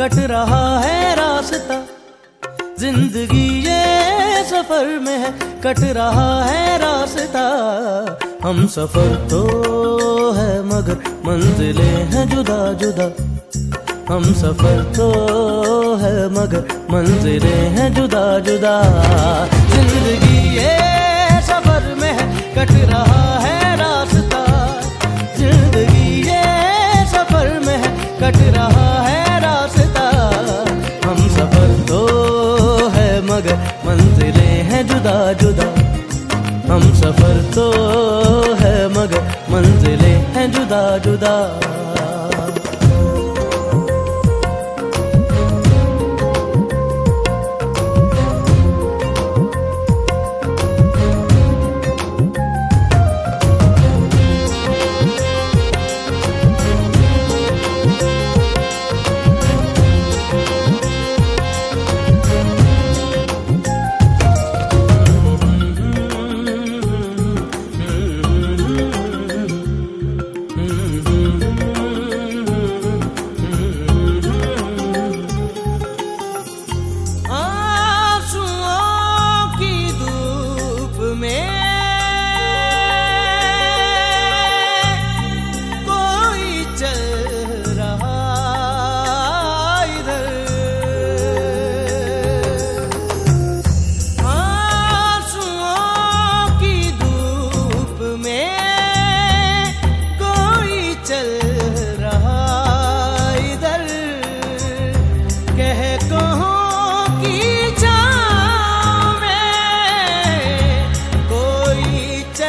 Cut रहा है रास्ता। ज़िंदगी ये सफ़र में है, कट रहा है रास्ता। हम सफ़र तो है, मगर मंजिलें हैं जुदा जुदा। हम सफ़र तो है, मगर मंजिलें हैं जुदा जुदा। ज़िंदगी ये सफ़र में है, कट रहा है रास्ता। ज़िंदगी ये सफ़र में है, कट रहा सफ़र तो है मगर मंजिलें हैं जुदा जुदा।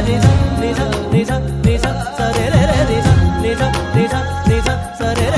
re re re re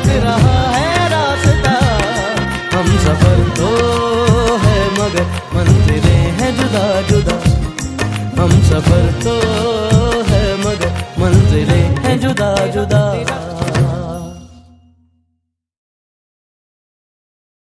कट रहा है रास्ता। हम सफ़र दो है मगर मंजिलें हैं जुदा जुदा। हम सफ़र तो है मगर मंजिलें हैं जुदा जुदा।